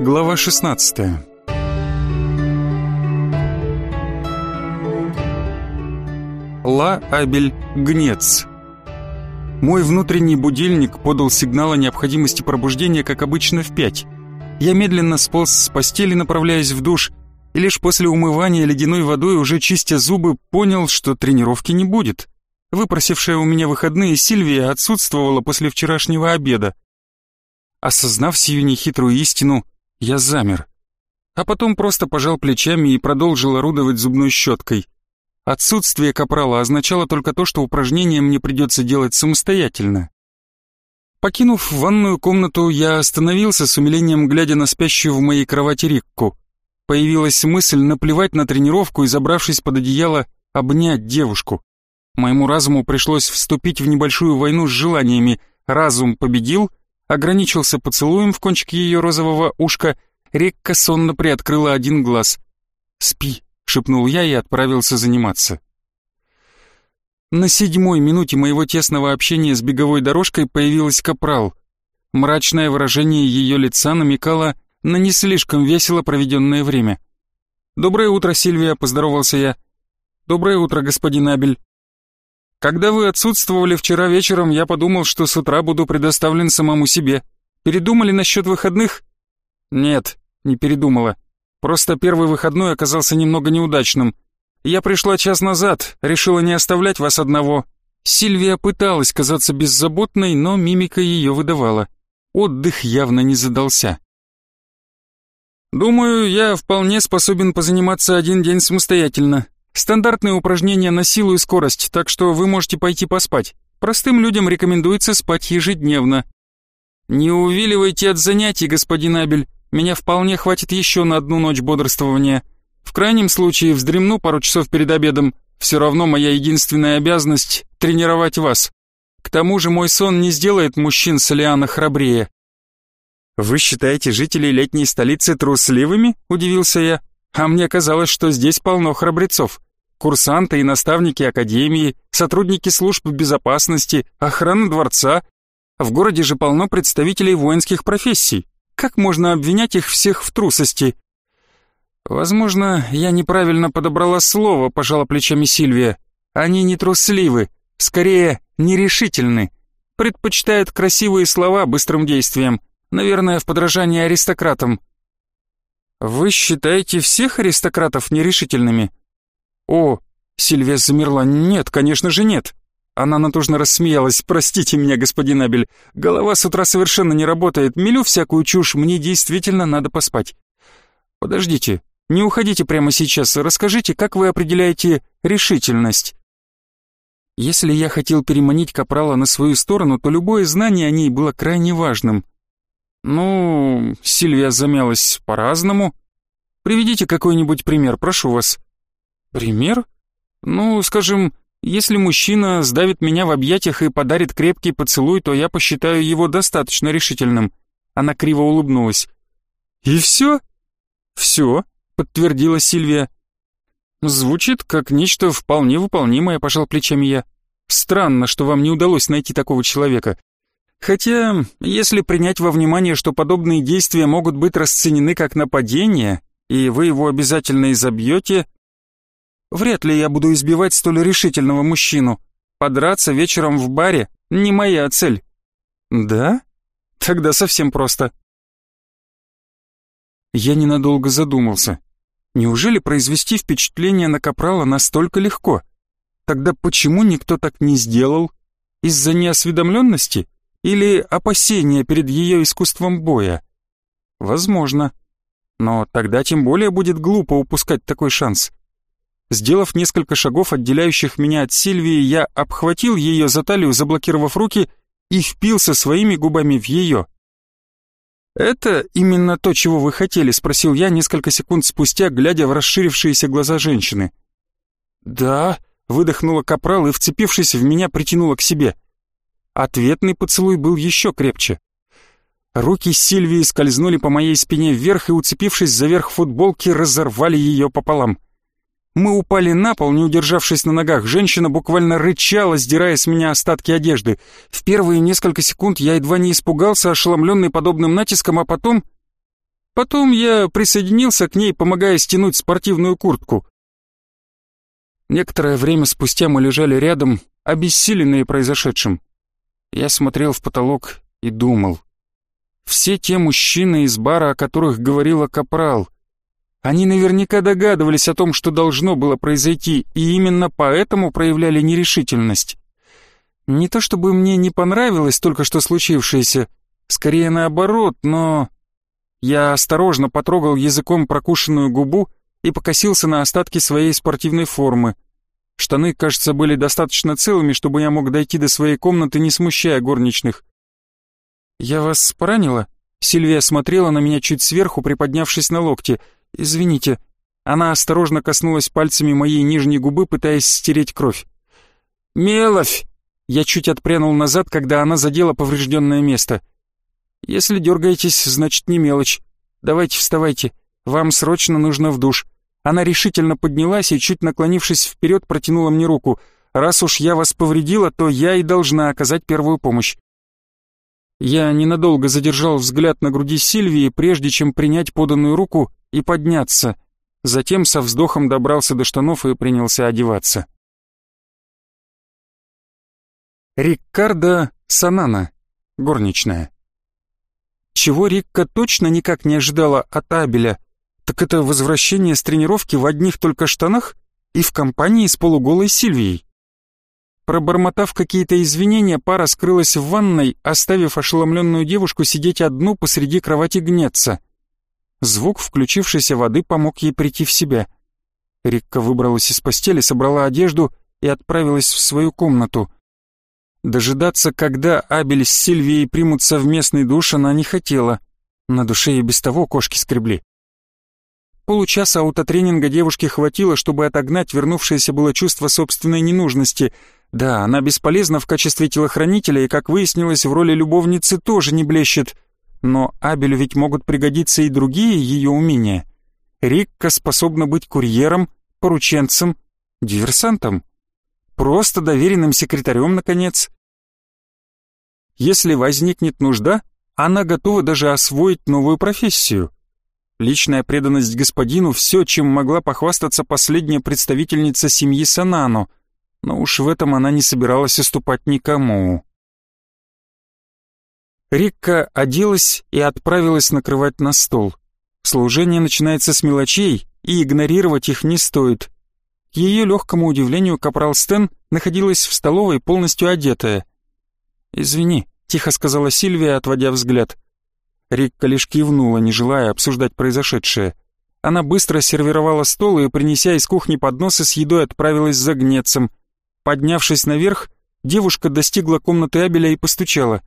Глава 16 Ла Абель Гнец Мой внутренний будильник подал сигнал о необходимости пробуждения, как обычно, в пять. Я медленно сполз с постели, направляясь в душ, и лишь после умывания ледяной водой, уже чистя зубы, понял, что тренировки не будет. Выпросившая у меня выходные Сильвия отсутствовала после вчерашнего обеда. Осознав сию нехитрую истину, я замер. А потом просто пожал плечами и продолжил орудовать зубной щеткой. Отсутствие капрала означало только то, что упражнения мне придется делать самостоятельно. Покинув ванную комнату, я остановился с умилением, глядя на спящую в моей кровати Рикку. Появилась мысль наплевать на тренировку и, забравшись под одеяло, обнять девушку. Моему разуму пришлось вступить в небольшую войну с желаниями. Разум победил, ограничился поцелуем в кончике ее розового ушка, Рекка сонно приоткрыла один глаз. «Спи», — шепнул я и отправился заниматься. На седьмой минуте моего тесного общения с беговой дорожкой появилась капрал. Мрачное выражение ее лица намекало на не слишком весело проведенное время. «Доброе утро, Сильвия», — поздоровался я. «Доброе утро, господин Абель». Когда вы отсутствовали вчера вечером, я подумал, что с утра буду предоставлен самому себе. Передумали насчет выходных? Нет, не передумала. Просто первый выходной оказался немного неудачным. Я пришла час назад, решила не оставлять вас одного. Сильвия пыталась казаться беззаботной, но мимика ее выдавала. Отдых явно не задался. Думаю, я вполне способен позаниматься один день самостоятельно. Стандартные упражнения на силу и скорость, так что вы можете пойти поспать. Простым людям рекомендуется спать ежедневно. Не увиливайте от занятий, господин Абель. Меня вполне хватит еще на одну ночь бодрствования. В крайнем случае вздремну пару часов перед обедом. Все равно моя единственная обязанность — тренировать вас. К тому же мой сон не сделает мужчин Солиана храбрее. «Вы считаете жителей летней столицы трусливыми?» — удивился я. А мне казалось, что здесь полно храбрецов. Курсанты и наставники академии, сотрудники служб безопасности, охраны дворца. В городе же полно представителей воинских профессий. Как можно обвинять их всех в трусости? Возможно, я неправильно подобрала слово, пожала плечами Сильвия. Они не трусливы, скорее нерешительны. Предпочитают красивые слова быстрым действием. Наверное, в подражании аристократам. «Вы считаете всех аристократов нерешительными?» «О!» — Сильвия замерла. «Нет, конечно же нет!» Она натужно рассмеялась. «Простите меня, господин Абель, голова с утра совершенно не работает, мелю всякую чушь, мне действительно надо поспать». «Подождите, не уходите прямо сейчас, расскажите, как вы определяете решительность?» Если я хотел переманить Капрала на свою сторону, то любое знание о ней было крайне важным. «Ну...» — Сильвия замялась по-разному. «Приведите какой-нибудь пример, прошу вас». «Пример? Ну, скажем, если мужчина сдавит меня в объятиях и подарит крепкий поцелуй, то я посчитаю его достаточно решительным». Она криво улыбнулась. «И все?» «Все», — подтвердила Сильвия. «Звучит как нечто вполне выполнимое», — пожал плечами я. «Странно, что вам не удалось найти такого человека. Хотя, если принять во внимание, что подобные действия могут быть расценены как нападение, и вы его обязательно изобьете, вряд ли я буду избивать столь решительного мужчину. Подраться вечером в баре — не моя цель. Да? Тогда совсем просто. Я ненадолго задумался. Неужели произвести впечатление на Капрала настолько легко? Тогда почему никто так не сделал? Из-за неосведомленности? Или опасения перед ее искусством боя? Возможно. Но тогда тем более будет глупо упускать такой шанс. Сделав несколько шагов, отделяющих меня от Сильвии, я обхватил ее за талию, заблокировав руки, и впился своими губами в ее. «Это именно то, чего вы хотели?» — спросил я несколько секунд спустя, глядя в расширившиеся глаза женщины. «Да», — выдохнула капрал и, вцепившись в меня, притянула к себе — Ответный поцелуй был еще крепче. Руки Сильвии скользнули по моей спине вверх и, уцепившись за верх футболки, разорвали ее пополам. Мы упали на пол, не удержавшись на ногах. Женщина буквально рычала, сдирая с меня остатки одежды. В первые несколько секунд я едва не испугался, ошеломленный подобным натиском, а потом... Потом я присоединился к ней, помогая стянуть спортивную куртку. Некоторое время спустя мы лежали рядом, обессиленные произошедшим. Я смотрел в потолок и думал. Все те мужчины из бара, о которых говорила Капрал, они наверняка догадывались о том, что должно было произойти, и именно поэтому проявляли нерешительность. Не то чтобы мне не понравилось только что случившееся, скорее наоборот, но... Я осторожно потрогал языком прокушенную губу и покосился на остатки своей спортивной формы. Штаны, кажется, были достаточно целыми, чтобы я мог дойти до своей комнаты, не смущая горничных. «Я вас поранила?» Сильвия смотрела на меня чуть сверху, приподнявшись на локте. «Извините». Она осторожно коснулась пальцами моей нижней губы, пытаясь стереть кровь. «Меловь!» Я чуть отпрянул назад, когда она задела поврежденное место. «Если дергаетесь, значит не мелочь. Давайте вставайте. Вам срочно нужно в душ». Она решительно поднялась и, чуть наклонившись вперед, протянула мне руку. «Раз уж я вас повредила, то я и должна оказать первую помощь». Я ненадолго задержал взгляд на груди Сильвии, прежде чем принять поданную руку и подняться. Затем со вздохом добрался до штанов и принялся одеваться. Риккардо Санана, горничная. Чего Рикка точно никак не ожидала от Абеля, так это возвращение с тренировки в одних только штанах и в компании с полуголой Сильвией. Пробормотав какие-то извинения, пара скрылась в ванной, оставив ошеломленную девушку сидеть одну посреди кровати гнеться. Звук включившейся воды помог ей прийти в себя. Рикка выбралась из постели, собрала одежду и отправилась в свою комнату. Дожидаться, когда Абель с Сильвией примут совместный душ, она не хотела. На душе и без того кошки скребли. Получаса аутотренинга девушке хватило, чтобы отогнать вернувшееся было чувство собственной ненужности. Да, она бесполезна в качестве телохранителя и, как выяснилось, в роли любовницы тоже не блещет — но Абелю ведь могут пригодиться и другие ее умения. Рикка способна быть курьером, порученцем, диверсантом. Просто доверенным секретарем, наконец. Если возникнет нужда, она готова даже освоить новую профессию. Личная преданность господину — все, чем могла похвастаться последняя представительница семьи Санано, но уж в этом она не собиралась уступать никому. Рикка оделась и отправилась накрывать на стол. Служение начинается с мелочей, и игнорировать их не стоит. К ее легкому удивлению, капрал Стен находилась в столовой полностью одетая. «Извини», — тихо сказала Сильвия, отводя взгляд. Рикка лишь кивнула, не желая обсуждать произошедшее. Она быстро сервировала стол и, принеся из кухни подносы с едой, отправилась за гнецем. Поднявшись наверх, девушка достигла комнаты Абеля и постучала.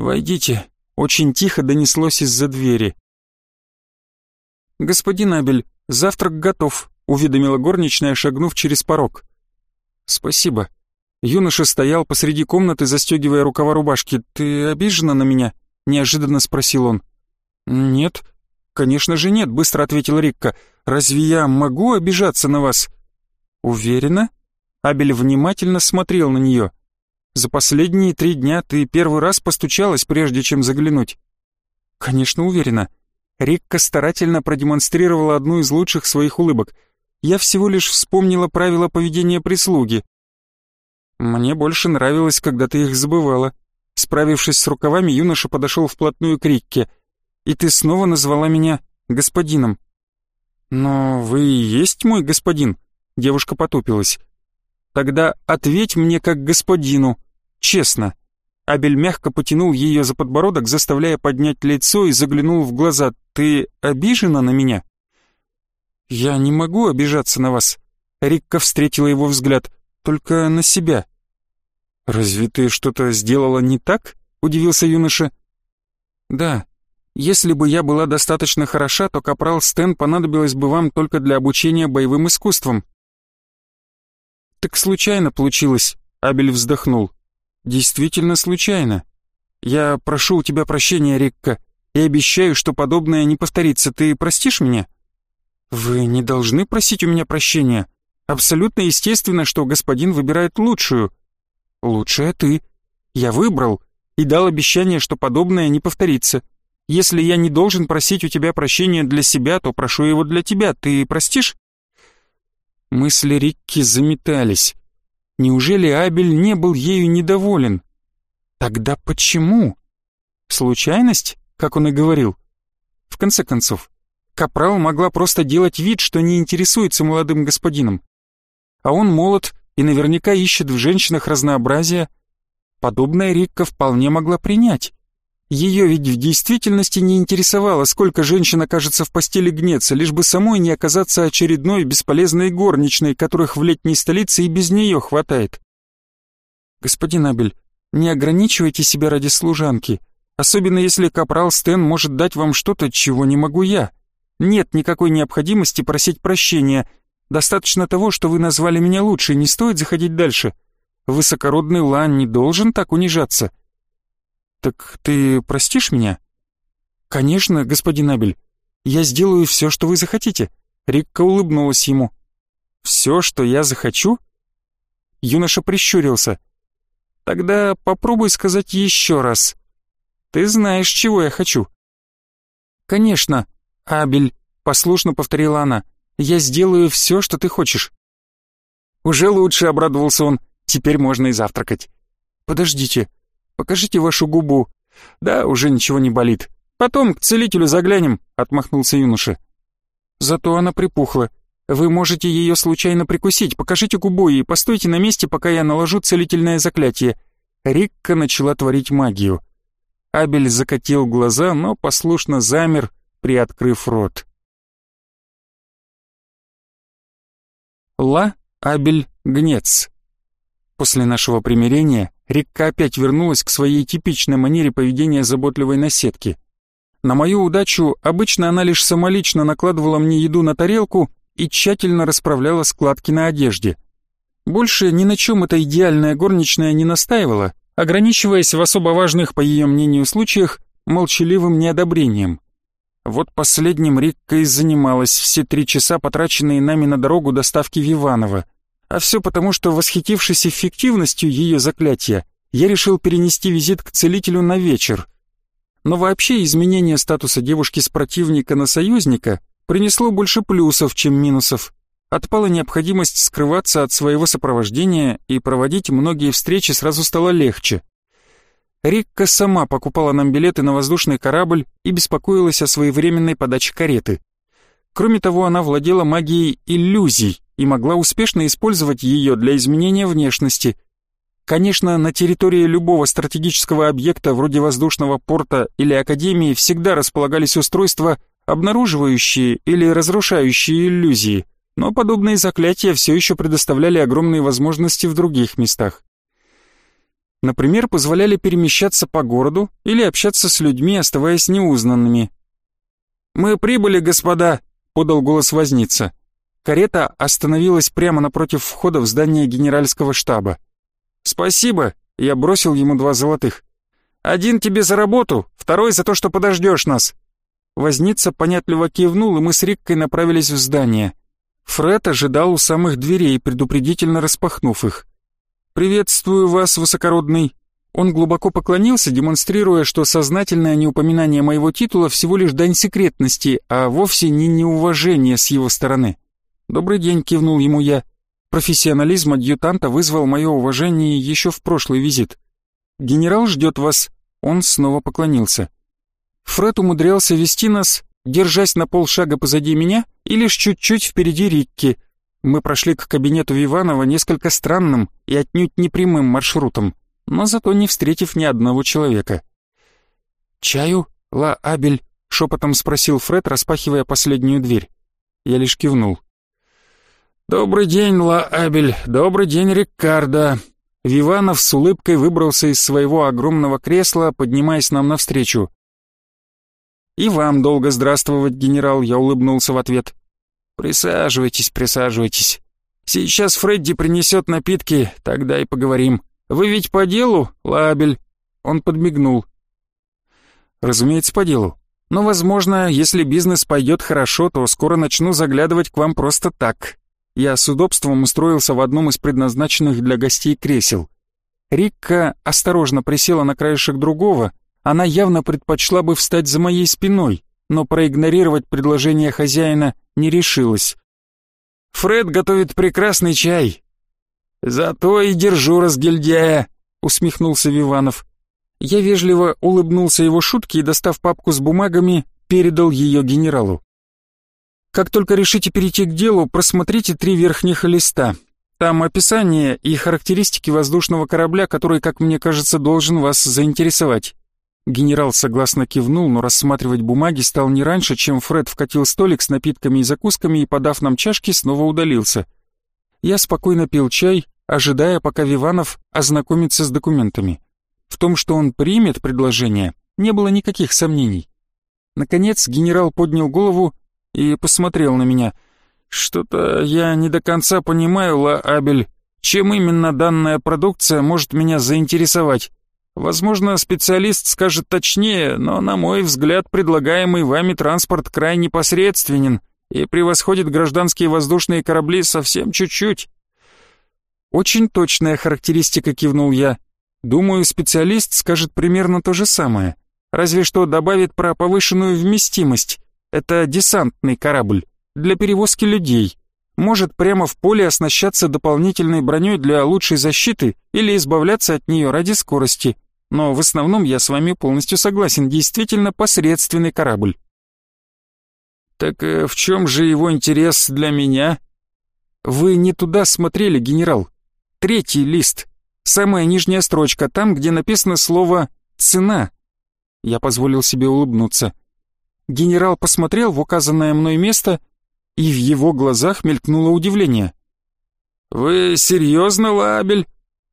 «Войдите», — очень тихо донеслось из-за двери. «Господин Абель, завтрак готов», — уведомила горничная, шагнув через порог. «Спасибо». Юноша стоял посреди комнаты, застегивая рукава рубашки. «Ты обижена на меня?» — неожиданно спросил он. «Нет». «Конечно же нет», — быстро ответила Рикка. «Разве я могу обижаться на вас?» «Уверена?» Абель внимательно смотрел на нее. За последние три дня ты первый раз постучалась, прежде чем заглянуть. Конечно, уверена. Рикка старательно продемонстрировала одну из лучших своих улыбок. Я всего лишь вспомнила правила поведения прислуги. Мне больше нравилось, когда ты их забывала. Справившись с рукавами, юноша подошел вплотную к Рикке. И ты снова назвала меня господином. Но вы и есть мой господин. Девушка потупилась. Тогда ответь мне как господину, честно. Абель мягко потянул ее за подбородок, заставляя поднять лицо и заглянул в глаза. Ты обижена на меня? Я не могу обижаться на вас. Рикка встретила его взгляд. Только на себя. Разве ты что-то сделала не так? Удивился юноша. Да. Если бы я была достаточно хороша, то капрал Стэн понадобилось бы вам только для обучения боевым искусствам. «Так случайно получилось», — Абель вздохнул. «Действительно случайно. Я прошу у тебя прощения, Рикка, и обещаю, что подобное не повторится. Ты простишь меня?» «Вы не должны просить у меня прощения. Абсолютно естественно, что господин выбирает лучшую. Лучшая ты. Я выбрал и дал обещание, что подобное не повторится. Если я не должен просить у тебя прощения для себя, то прошу его для тебя. Ты простишь?» Мысли Рикки заметались. Неужели Абель не был ею недоволен? Тогда почему? Случайность, как он и говорил? В конце концов, Капрал могла просто делать вид, что не интересуется молодым господином. А он молод и наверняка ищет в женщинах разнообразие. Подобное Рикка вполне могла принять. Ее ведь в действительности не интересовало, сколько женщин окажется в постели гнеться, лишь бы самой не оказаться очередной бесполезной горничной, которых в летней столице и без нее хватает. Господин Абель, не ограничивайте себя ради служанки, особенно если капрал Стэн может дать вам что-то, чего не могу я. Нет никакой необходимости просить прощения. Достаточно того, что вы назвали меня лучше, не стоит заходить дальше. Высокородный Лан не должен так унижаться. «Так ты простишь меня?» «Конечно, господин Абель. Я сделаю все, что вы захотите». Рикка улыбнулась ему. «Все, что я захочу?» Юноша прищурился. «Тогда попробуй сказать еще раз. Ты знаешь, чего я хочу». «Конечно, Абель», — послушно повторила она. «Я сделаю все, что ты хочешь». «Уже лучше», — обрадовался он. «Теперь можно и завтракать». «Подождите, Покажите вашу губу». «Да, уже ничего не болит. Потом к целителю заглянем», — отмахнулся юноша. «Зато она припухла. Вы можете ее случайно прикусить. Покажите губу и постойте на месте, пока я наложу целительное заклятие». Рикка начала творить магию. Абель закатил глаза, но послушно замер, приоткрыв рот. Ла Абель Гнец. После нашего примирения Рикка опять вернулась к своей типичной манере поведения заботливой наседки. На мою удачу обычно она лишь самолично накладывала мне еду на тарелку и тщательно расправляла складки на одежде. Больше ни на чем эта идеальная горничная не настаивала, ограничиваясь в особо важных, по ее мнению, случаях молчаливым неодобрением. Вот последним Рикка и занималась все три часа, потраченные нами на дорогу доставки Виванова — а все потому, что, восхитившись эффективностью ее заклятия, я решил перенести визит к целителю на вечер. Но вообще изменение статуса девушки с противника на союзника принесло больше плюсов, чем минусов. Отпала необходимость скрываться от своего сопровождения и проводить многие встречи сразу стало легче. Рикка сама покупала нам билеты на воздушный корабль и беспокоилась о своевременной подаче кареты. Кроме того, она владела магией иллюзий, и могла успешно использовать ее для изменения внешности. Конечно, на территории любого стратегического объекта вроде воздушного порта или академии всегда располагались устройства, обнаруживающие или разрушающие иллюзии, но подобные заклятия все еще предоставляли огромные возможности в других местах. Например, позволяли перемещаться по городу или общаться с людьми, оставаясь неузнанными. «Мы прибыли, господа!» — подал голос возница. Карета остановилась прямо напротив входа в здание генеральского штаба. «Спасибо», — я бросил ему два золотых. «Один тебе за работу, второй за то, что подождешь нас». Возница понятливо кивнул, и мы с Риккой направились в здание. Фред ожидал у самых дверей, предупредительно распахнув их. «Приветствую вас, высокородный». Он глубоко поклонился, демонстрируя, что сознательное неупоминание моего титула всего лишь дань секретности, а вовсе не неуважение с его стороны. «Добрый день», — кивнул ему я. Профессионализм адъютанта вызвал мое уважение еще в прошлый визит. «Генерал ждет вас». Он снова поклонился. Фред умудрялся вести нас, держась на полшага позади меня и лишь чуть-чуть впереди Рикки. Мы прошли к кабинету Виванова несколько странным и отнюдь непрямым маршрутом, но зато не встретив ни одного человека. «Чаю, Ла Абель?» — шепотом спросил Фред, распахивая последнюю дверь. Я лишь кивнул. «Добрый день, Ла-Абель, добрый день, Рикардо!» Виванов с улыбкой выбрался из своего огромного кресла, поднимаясь нам навстречу. «И вам долго здравствовать, генерал», — я улыбнулся в ответ. «Присаживайтесь, присаживайтесь. Сейчас Фредди принесет напитки, тогда и поговорим. Вы ведь по делу, Лабель?» Он подмигнул. «Разумеется, по делу. Но, возможно, если бизнес пойдет хорошо, то скоро начну заглядывать к вам просто так, я с удобством устроился в одном из предназначенных для гостей кресел. Рикка осторожно присела на краешек другого, она явно предпочла бы встать за моей спиной, но проигнорировать предложение хозяина не решилась. «Фред готовит прекрасный чай». «Зато и держу разгильдяя», — усмехнулся Виванов. Я вежливо улыбнулся его шутке и, достав папку с бумагами, передал ее генералу. Как только решите перейти к делу, просмотрите три верхних листа. Там описание и характеристики воздушного корабля, который, как мне кажется, должен вас заинтересовать. Генерал согласно кивнул, но рассматривать бумаги стал не раньше, чем Фред вкатил столик с напитками и закусками и, подав нам чашки, снова удалился. Я спокойно пил чай, ожидая, пока Виванов ознакомится с документами. В том, что он примет предложение, не было никаких сомнений. Наконец генерал поднял голову и посмотрел на меня. «Что-то я не до конца понимаю, Ла Абель, чем именно данная продукция может меня заинтересовать. Возможно, специалист скажет точнее, но, на мой взгляд, предлагаемый вами транспорт крайне непосредственен и превосходит гражданские воздушные корабли совсем чуть-чуть». «Очень точная характеристика», — кивнул я. «Думаю, специалист скажет примерно то же самое, разве что добавит про повышенную вместимость. Это десантный корабль для перевозки людей. Может прямо в поле оснащаться дополнительной броней для лучшей защиты или избавляться от нее ради скорости. Но в основном я с вами полностью согласен, действительно посредственный корабль. Так э, в чем же его интерес для меня? Вы не туда смотрели, генерал. Третий лист. Самая нижняя строчка, там, где написано слово «цена». Я позволил себе улыбнуться. Генерал посмотрел в указанное мной место, и в его глазах мелькнуло удивление. «Вы серьезно, Лабель?»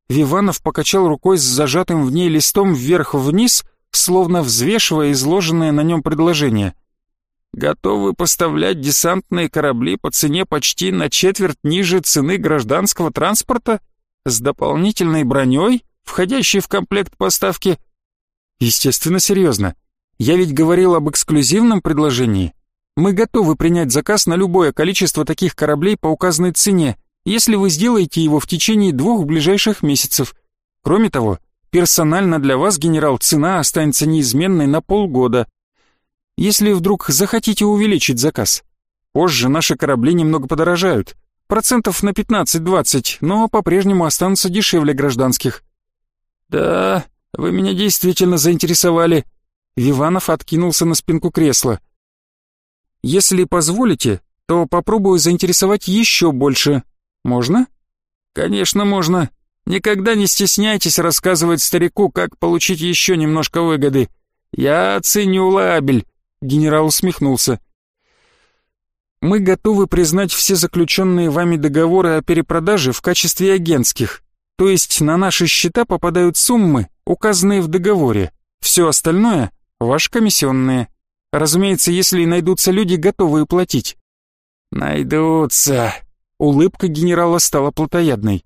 Виванов покачал рукой с зажатым в ней листом вверх-вниз, словно взвешивая изложенное на нем предложение. «Готовы поставлять десантные корабли по цене почти на четверть ниже цены гражданского транспорта? С дополнительной броней, входящей в комплект поставки?» «Естественно, серьезно. Я ведь говорил об эксклюзивном предложении. Мы готовы принять заказ на любое количество таких кораблей по указанной цене, если вы сделаете его в течение двух ближайших месяцев. Кроме того, персонально для вас, генерал, цена останется неизменной на полгода. Если вдруг захотите увеличить заказ. Позже наши корабли немного подорожают, процентов на 15-20, но по-прежнему останутся дешевле гражданских. Да, вы меня действительно заинтересовали, Виванов откинулся на спинку кресла. «Если позволите, то попробую заинтересовать еще больше. Можно?» «Конечно, можно. Никогда не стесняйтесь рассказывать старику, как получить еще немножко выгоды. Я ценю лабель», — генерал усмехнулся. «Мы готовы признать все заключенные вами договоры о перепродаже в качестве агентских, то есть на наши счета попадают суммы, указанные в договоре. Все остальное Ваш комиссионные. Разумеется, если найдутся люди, готовые платить. Найдутся. Улыбка генерала стала плотоядной.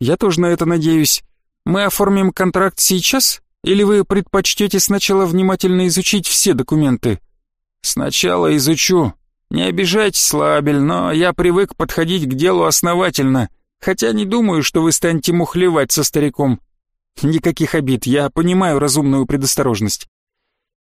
Я тоже на это надеюсь. Мы оформим контракт сейчас, или вы предпочтете сначала внимательно изучить все документы? Сначала изучу. Не обижайтесь, Лабель, но я привык подходить к делу основательно, хотя не думаю, что вы станете мухлевать со стариком. Никаких обид, я понимаю разумную предосторожность.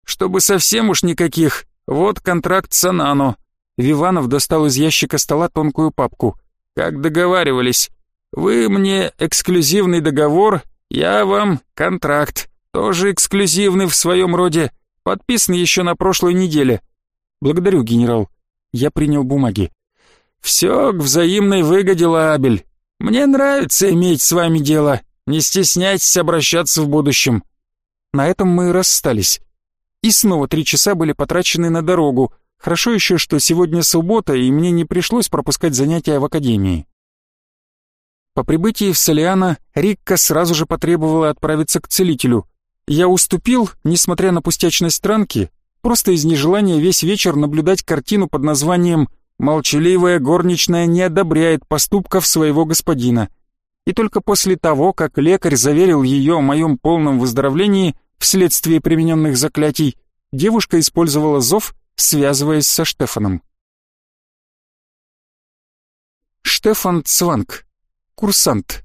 Чтобы совсем уж никаких, вот контракт с Анано. Виванов достал из ящика стола тонкую папку. Как договаривались. Вы мне эксклюзивный договор, я вам контракт. Тоже эксклюзивный в своем роде. Подписан еще на прошлой неделе. Благодарю, генерал. Я принял бумаги. Все к взаимной выгоде, Лабель. Мне нравится иметь с вами дело. Не стесняйтесь обращаться в будущем. На этом мы расстались. И снова три часа были потрачены на дорогу. Хорошо еще, что сегодня суббота, и мне не пришлось пропускать занятия в академии. По прибытии в Солиана Рикка сразу же потребовала отправиться к целителю. Я уступил, несмотря на пустячность странки, просто из нежелания весь вечер наблюдать картину под названием «Молчаливая горничная не одобряет поступков своего господина». И только после того, как лекарь заверил ее о моем полном выздоровлении, Вследствие примененных заклятий девушка использовала зов, связываясь со Штефаном. Штефан Цванг, курсант.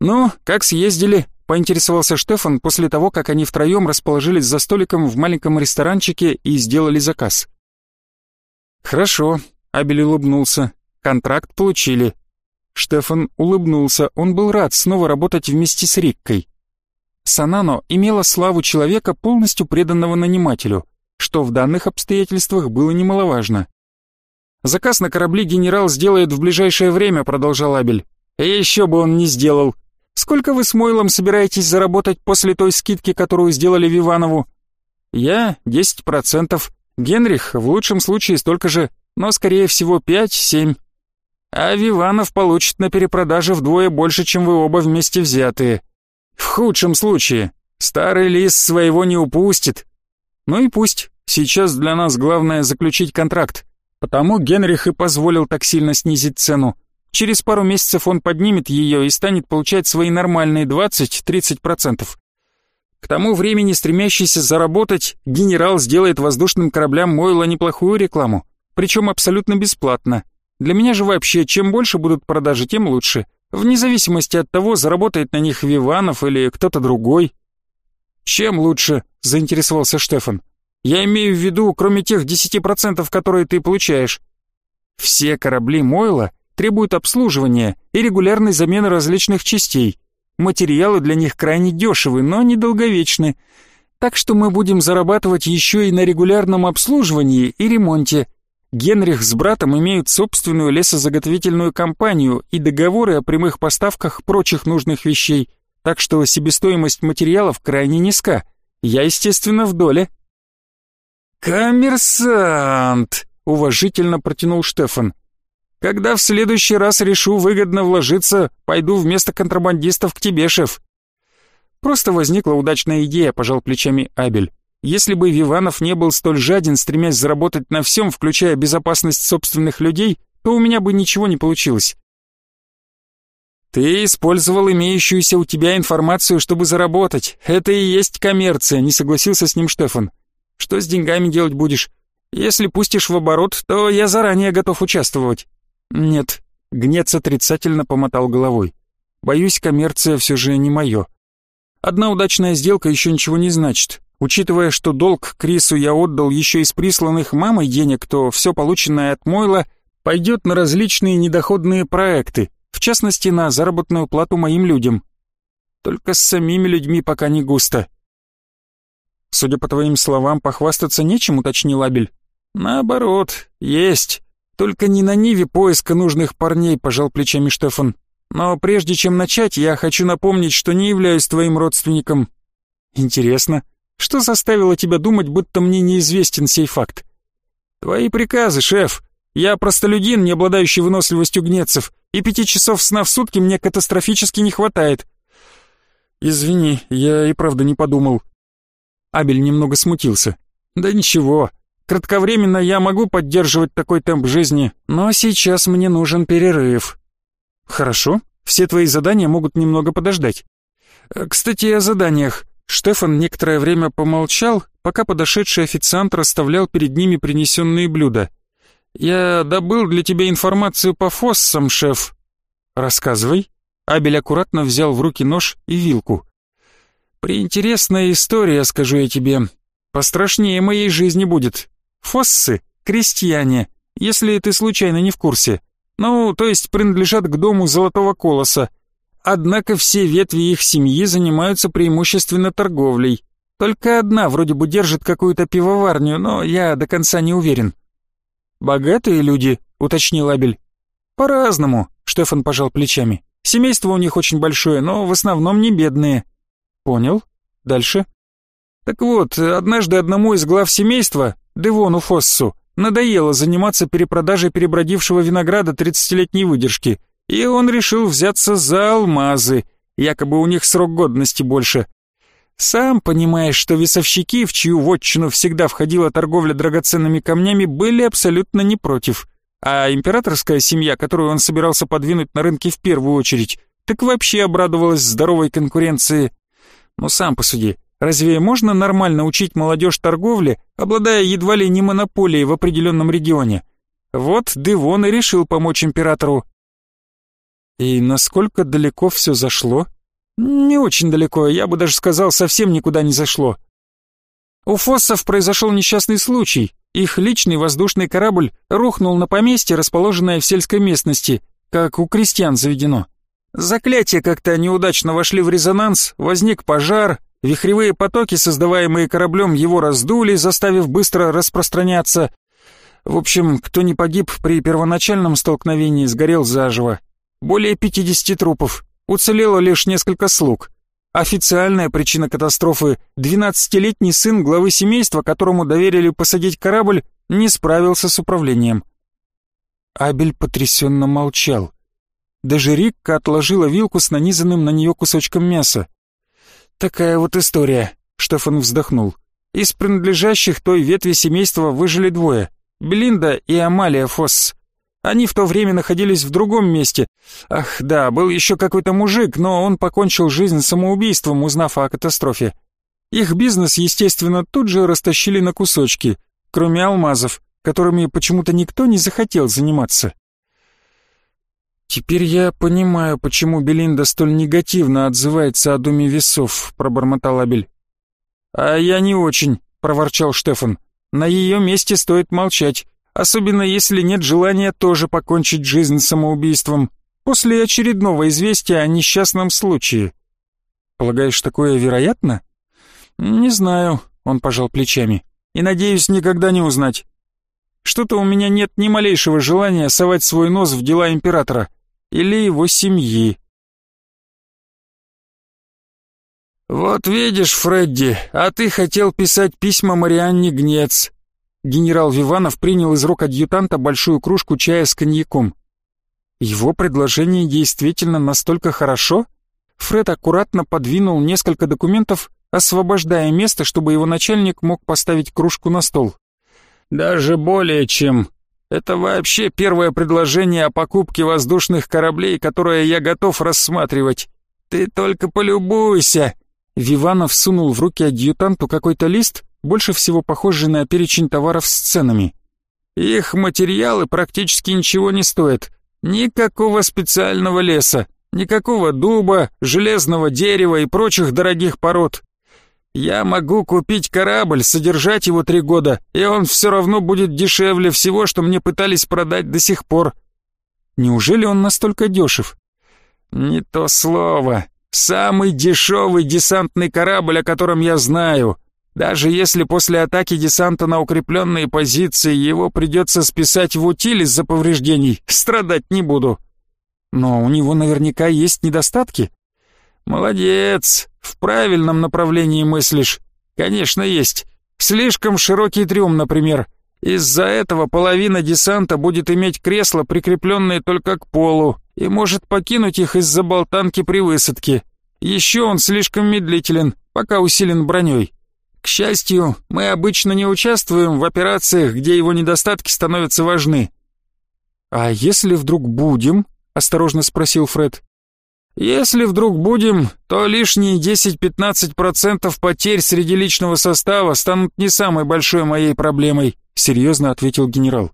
«Ну, как съездили?» поинтересовался Штефан после того, как они втроем расположились за столиком в маленьком ресторанчике и сделали заказ. «Хорошо», — Абель улыбнулся. «Контракт получили». Штефан улыбнулся, он был рад снова работать вместе с Риккой. Санано имела славу человека, полностью преданного нанимателю, что в данных обстоятельствах было немаловажно. «Заказ на корабли генерал сделает в ближайшее время», — продолжал Абель. «И еще бы он не сделал. Сколько вы с Мойлом собираетесь заработать после той скидки, которую сделали Виванову?» «Я — десять процентов. Генрих в лучшем случае столько же, но скорее всего пять-семь. А Виванов получит на перепродаже вдвое больше, чем вы оба вместе взятые. В худшем случае старый лис своего не упустит. Ну и пусть. Сейчас для нас главное заключить контракт. Потому Генрих и позволил так сильно снизить цену. Через пару месяцев он поднимет ее и станет получать свои нормальные 20-30%. К тому времени, стремящийся заработать, генерал сделает воздушным кораблям Мойла неплохую рекламу, причем абсолютно бесплатно. Для меня же вообще, чем больше будут продажи, тем лучше, вне зависимости от того, заработает на них Виванов или кто-то другой. «Чем лучше?» — заинтересовался Штефан. «Я имею в виду, кроме тех 10%, которые ты получаешь. Все корабли Мойла требуют обслуживания и регулярной замены различных частей. Материалы для них крайне дешевы, но недолговечны. Так что мы будем зарабатывать еще и на регулярном обслуживании и ремонте. Генрих с братом имеют собственную лесозаготовительную компанию и договоры о прямых поставках прочих нужных вещей, так что себестоимость материалов крайне низка. Я, естественно, в доле. «Коммерсант!» — уважительно протянул Штефан. «Когда в следующий раз решу выгодно вложиться, пойду вместо контрабандистов к тебе, шеф». Просто возникла удачная идея, пожал плечами Абель. Если бы Виванов не был столь жаден, стремясь заработать на всем, включая безопасность собственных людей, то у меня бы ничего не получилось. «Ты использовал имеющуюся у тебя информацию, чтобы заработать. Это и есть коммерция», — не согласился с ним Штефан. «Что с деньгами делать будешь? Если пустишь в оборот, то я заранее готов участвовать». «Нет», — Гнец отрицательно помотал головой. «Боюсь, коммерция все же не мое. Одна удачная сделка еще ничего не значит. Учитывая, что долг Крису я отдал еще из присланных мамой денег, то все полученное от Мойла пойдет на различные недоходные проекты, в частности на заработную плату моим людям. Только с самими людьми пока не густо. Судя по твоим словам, похвастаться нечем, уточнил Абель. Наоборот, есть. Только не на ниве поиска нужных парней, пожал плечами Штефан. Но прежде чем начать, я хочу напомнить, что не являюсь твоим родственником. Интересно, что заставило тебя думать, будто мне неизвестен сей факт? Твои приказы, шеф. Я простолюдин, не обладающий выносливостью гнецев, и пяти часов сна в сутки мне катастрофически не хватает. Извини, я и правда не подумал. Абель немного смутился. Да ничего, кратковременно я могу поддерживать такой темп жизни, но сейчас мне нужен перерыв. Хорошо, все твои задания могут немного подождать. Кстати, о заданиях. Штефан некоторое время помолчал, пока подошедший официант расставлял перед ними принесенные блюда. «Я добыл для тебя информацию по фоссам, шеф». «Рассказывай». Абель аккуратно взял в руки нож и вилку. «Приинтересная история, скажу я тебе. Пострашнее моей жизни будет. Фоссы — крестьяне, если ты случайно не в курсе. Ну, то есть принадлежат к дому Золотого Колоса. Однако все ветви их семьи занимаются преимущественно торговлей. Только одна вроде бы держит какую-то пивоварню, но я до конца не уверен. «Богатые люди», — уточнил Абель. «По-разному», — Штефан пожал плечами. «Семейство у них очень большое, но в основном не бедные». «Понял. Дальше?» «Так вот, однажды одному из глав семейства, Девону Фоссу, надоело заниматься перепродажей перебродившего винограда тридцатилетней выдержки, и он решил взяться за алмазы, якобы у них срок годности больше. Сам понимаешь, что весовщики, в чью вотчину всегда входила торговля драгоценными камнями, были абсолютно не против. А императорская семья, которую он собирался подвинуть на рынке в первую очередь, так вообще обрадовалась здоровой конкуренции. Ну сам посуди, разве можно нормально учить молодежь торговле, обладая едва ли не монополией в определенном регионе? Вот Девон и решил помочь императору. И насколько далеко все зашло? Не очень далеко, я бы даже сказал, совсем никуда не зашло. У фоссов произошел несчастный случай. Их личный воздушный корабль рухнул на поместье, расположенное в сельской местности, как у крестьян заведено. Заклятия как-то неудачно вошли в резонанс, возник пожар, вихревые потоки, создаваемые кораблем, его раздули, заставив быстро распространяться. В общем, кто не погиб при первоначальном столкновении, сгорел заживо. Более 50 трупов, уцелело лишь несколько слуг. Официальная причина катастрофы – 12-летний сын главы семейства, которому доверили посадить корабль, не справился с управлением. Абель потрясенно молчал. Даже Рикка отложила вилку с нанизанным на нее кусочком мяса. «Такая вот история», — Штефан вздохнул. «Из принадлежащих той ветви семейства выжили двое — Белинда и Амалия Фосс. Они в то время находились в другом месте. Ах, да, был еще какой-то мужик, но он покончил жизнь самоубийством, узнав о катастрофе. Их бизнес, естественно, тут же растащили на кусочки, кроме алмазов, которыми почему-то никто не захотел заниматься. «Теперь я понимаю, почему Белинда столь негативно отзывается о доме весов», — пробормотал Абель. «А я не очень», — проворчал Штефан. «На ее месте стоит молчать особенно если нет желания тоже покончить жизнь самоубийством после очередного известия о несчастном случае. Полагаешь, такое вероятно? Не знаю, он пожал плечами. И надеюсь никогда не узнать. Что-то у меня нет ни малейшего желания совать свой нос в дела императора или его семьи. «Вот видишь, Фредди, а ты хотел писать письма Марианне Гнец. Генерал Виванов принял из рук адъютанта большую кружку чая с коньяком. Его предложение действительно настолько хорошо? Фред аккуратно подвинул несколько документов, освобождая место, чтобы его начальник мог поставить кружку на стол. «Даже более чем. Это вообще первое предложение о покупке воздушных кораблей, которое я готов рассматривать. Ты только полюбуйся!» Виванов сунул в руки адъютанту какой-то лист, больше всего похожий на перечень товаров с ценами. Их материалы практически ничего не стоят. Никакого специального леса, никакого дуба, железного дерева и прочих дорогих пород. Я могу купить корабль, содержать его три года, и он все равно будет дешевле всего, что мне пытались продать до сих пор. Неужели он настолько дешев? Не то слово. Самый дешевый десантный корабль, о котором я знаю — даже если после атаки десанта на укрепленные позиции его придется списать в утиль из-за повреждений, страдать не буду. Но у него наверняка есть недостатки. Молодец, в правильном направлении мыслишь. Конечно, есть. Слишком широкий трюм, например. Из-за этого половина десанта будет иметь кресла, прикрепленные только к полу, и может покинуть их из-за болтанки при высадке. Еще он слишком медлителен, пока усилен броней. Счастью, мы обычно не участвуем в операциях, где его недостатки становятся важны. А если вдруг будем? осторожно спросил Фред. Если вдруг будем, то лишние 10-15% потерь среди личного состава станут не самой большой моей проблемой, серьезно ответил генерал.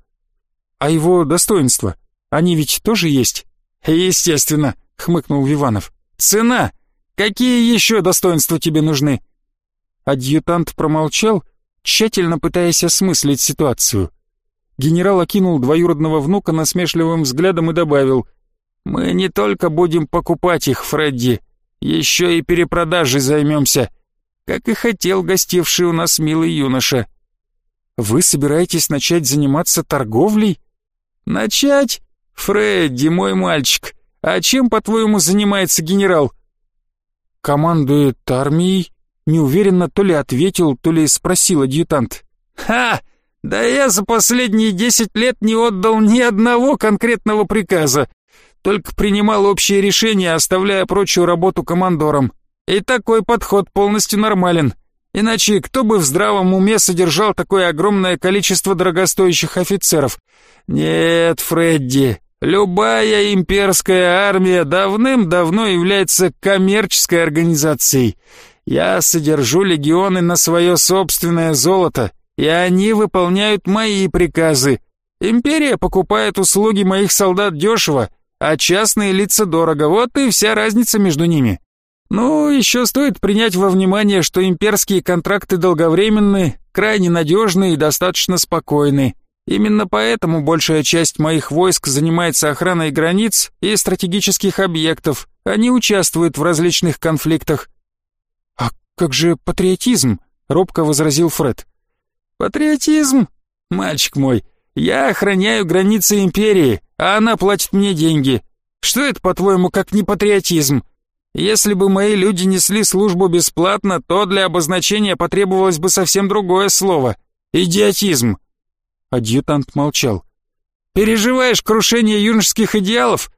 А его достоинства, они ведь тоже есть? Естественно, хмыкнул Виванов. Цена. Какие еще достоинства тебе нужны? Адъютант промолчал, тщательно пытаясь осмыслить ситуацию. Генерал окинул двоюродного внука насмешливым взглядом и добавил, «Мы не только будем покупать их, Фредди, еще и перепродажей займемся, как и хотел гостивший у нас милый юноша». «Вы собираетесь начать заниматься торговлей?» «Начать? Фредди, мой мальчик, а чем, по-твоему, занимается генерал?» «Командует армией», Неуверенно то ли ответил, то ли спросил адъютант. «Ха! Да я за последние десять лет не отдал ни одного конкретного приказа, только принимал общие решения, оставляя прочую работу командорам. И такой подход полностью нормален. Иначе кто бы в здравом уме содержал такое огромное количество дорогостоящих офицеров? Нет, Фредди, любая имперская армия давным-давно является коммерческой организацией. Я содержу легионы на свое собственное золото, и они выполняют мои приказы. Империя покупает услуги моих солдат дешево, а частные лица дорого, вот и вся разница между ними. Ну, еще стоит принять во внимание, что имперские контракты долговременны, крайне надежны и достаточно спокойны. Именно поэтому большая часть моих войск занимается охраной границ и стратегических объектов. Они участвуют в различных конфликтах. Как же патриотизм? робко возразил Фред. Патриотизм? Мальчик мой, я охраняю границы империи, а она платит мне деньги. Что это, по-твоему, как не патриотизм? Если бы мои люди несли службу бесплатно, то для обозначения потребовалось бы совсем другое слово — идиотизм. Адъютант молчал. «Переживаешь крушение юношеских идеалов?»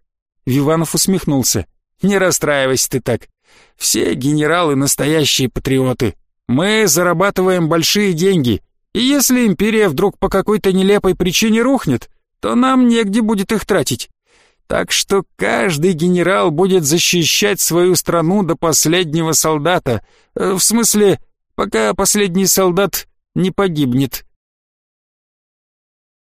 Виванов усмехнулся. «Не расстраивайся ты так. Все генералы — настоящие патриоты. Мы зарабатываем большие деньги, и если империя вдруг по какой-то нелепой причине рухнет, то нам негде будет их тратить. Так что каждый генерал будет защищать свою страну до последнего солдата. Э, в смысле, пока последний солдат не погибнет.